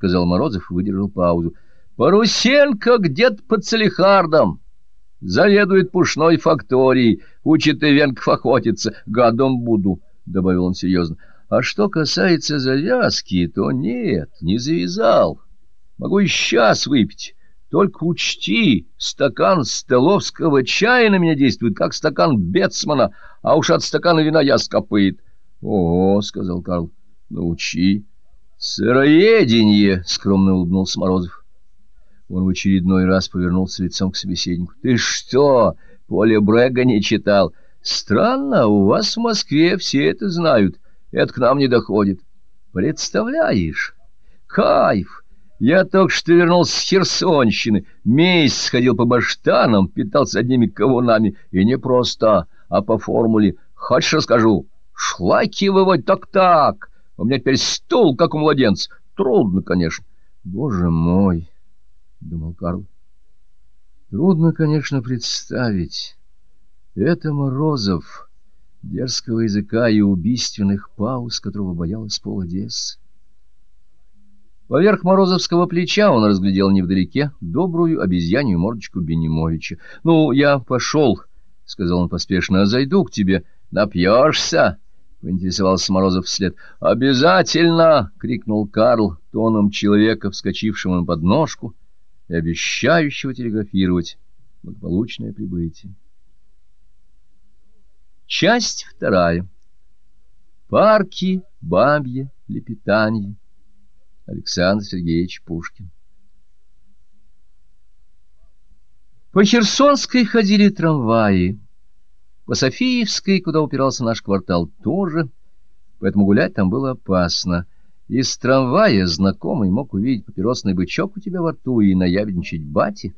сказал Морозов и выдержал паузу. Парусенко где-то под Целихардом. Заведует пушной факторией, учит ивенков охотиться. Гадом буду, — добавил он серьезно. А что касается завязки, то нет, не завязал. Могу и сейчас выпить. Только учти, стакан столовского чая на меня действует, как стакан Бетсмана, а уж от стакана вина я скопыт. — Ого, — сказал Карл, — научи. — Сыроеденье, — скромно улыбнулся Морозов. Он в очередной раз повернулся лицом к собеседнику. — Ты что, Поле Брега не читал? Странно, у вас в Москве все это знают. Это к нам не доходит. Представляешь? Кайф! Я только что вернулся с Херсонщины. Месяц ходил по баштанам, питался одними кавунами. И не просто, а по формуле. Хочешь, расскажу? Шлаки выводь так-так. У меня теперь стул, как у младенца. Трудно, конечно. Боже мой, — думал Карл. Трудно, конечно, представить. Это Морозов, дерзкого языка и убийственных пауз, которого боялась пол Одессы. Поверх Морозовского плеча он разглядел невдалеке добрую обезьянью мордочку Бенимовича. — Ну, я пошел, — сказал он поспешно, — а зайду к тебе. — Напьешься? — поинтересовался Морозов вслед. — Обязательно! — крикнул Карл тоном человека, вскочившего на подножку и обещающего телеграфировать благополучное прибытие. Часть вторая. Парки, бабье, лепетанье. Александр Сергеевич Пушкин. По Херсонской ходили трамваи. По Софиевской, куда упирался наш квартал, тоже, поэтому гулять там было опасно. Из трамвая знакомый мог увидеть папиросный бычок у тебя во рту и наябедничать бати,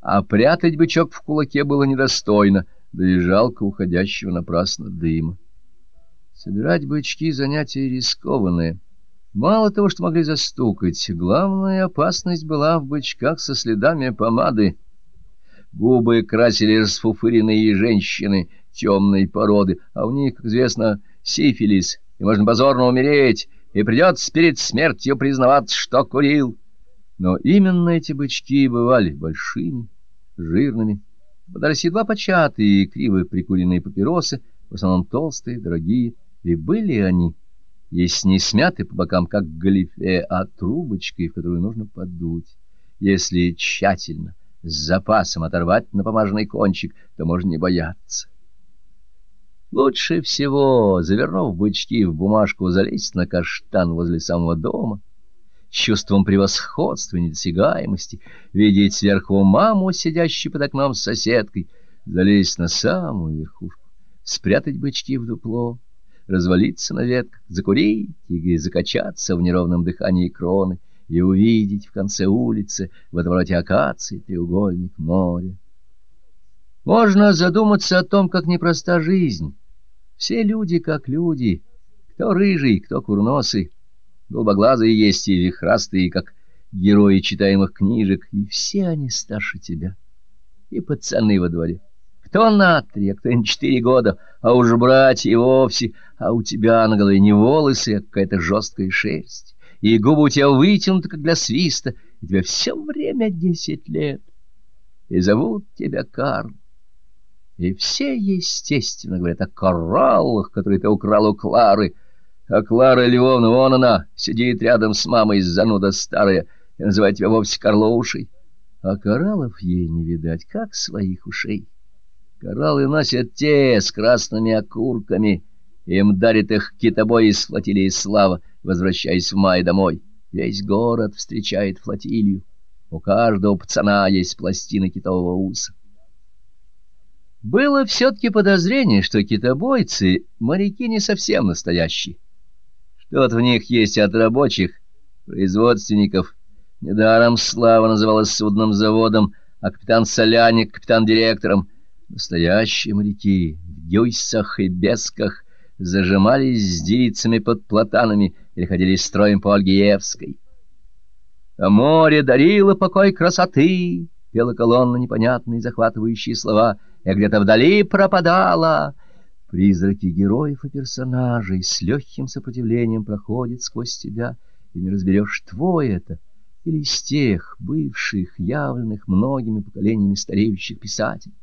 а прятать бычок в кулаке было недостойно — да и жалко уходящего напрасно дыма. Собирать бычки — занятие рискованное. Мало того, что могли застукать, главная опасность была в бычках со следами помады. Губы красили расфуфыренные женщины темной породы, а у них, как известно, сифилис, и можно позорно умереть, и придется перед смертью признаваться, что курил. Но именно эти бычки бывали большими, жирными, Подались едва початые, криво прикуренные папиросы, в основном толстые, дорогие, и были они, если не смяты по бокам, как галифе, а трубочкой, в которую нужно подуть. Если тщательно, с запасом оторвать напомаженный кончик, то можно не бояться. Лучше всего, завернув бычки в бумажку, залезть на каштан возле самого дома — чувством превосходства и недосягаемости, видеть сверху маму, сидящую под окном с соседкой, залезть на самую верхушку, спрятать бычки в дупло, развалиться на ветках, закурить и закачаться в неровном дыхании кроны и увидеть в конце улицы, в отвороте акации, треугольник моря. Можно задуматься о том, как непроста жизнь. Все люди как люди, кто рыжий, кто курносый, Голубоглазые есть и вихрастые, как герои читаемых книжек, и все они старше тебя. И пацаны во дворе. Кто на три, а кто на четыре года, а уж братья и вовсе, а у тебя на голове не волосы, а какая-то жесткая шерсть, и губы у тебя вытянуты, как для свиста, и тебе все время десять лет. И зовут тебя Карл. И все, естественно, говорят о кораллах, которые ты украл у Клары, — а Клара Львовна, вон она, сидит рядом с мамой, зануда старая, и называет тебя вовсе Карлоушей. А кораллов ей не видать, как своих ушей. Кораллы носят те с красными окурками, им дарит их китобой из флотилии слава, возвращаясь в мае домой. Весь город встречает флотилию. У каждого пацана есть пластина китового уса. Было все-таки подозрение, что китобойцы — моряки не совсем настоящие. Тут в них есть от рабочих, производственников. Недаром Слава называлась судным заводом, а капитан Соляник — капитан-директором. Настоящие моряки в гюйсах и бесках зажимались с девицами под платанами или ходили строем по Ольгиевской. А море дарило покой красоты, пела колонна непонятные захватывающие слова, и где-то вдали пропадала — Призраки героев и персонажей с легким сопротивлением проходят сквозь тебя и не разберешь, твой это или из тех бывших, явленных многими поколениями стареющих писателей.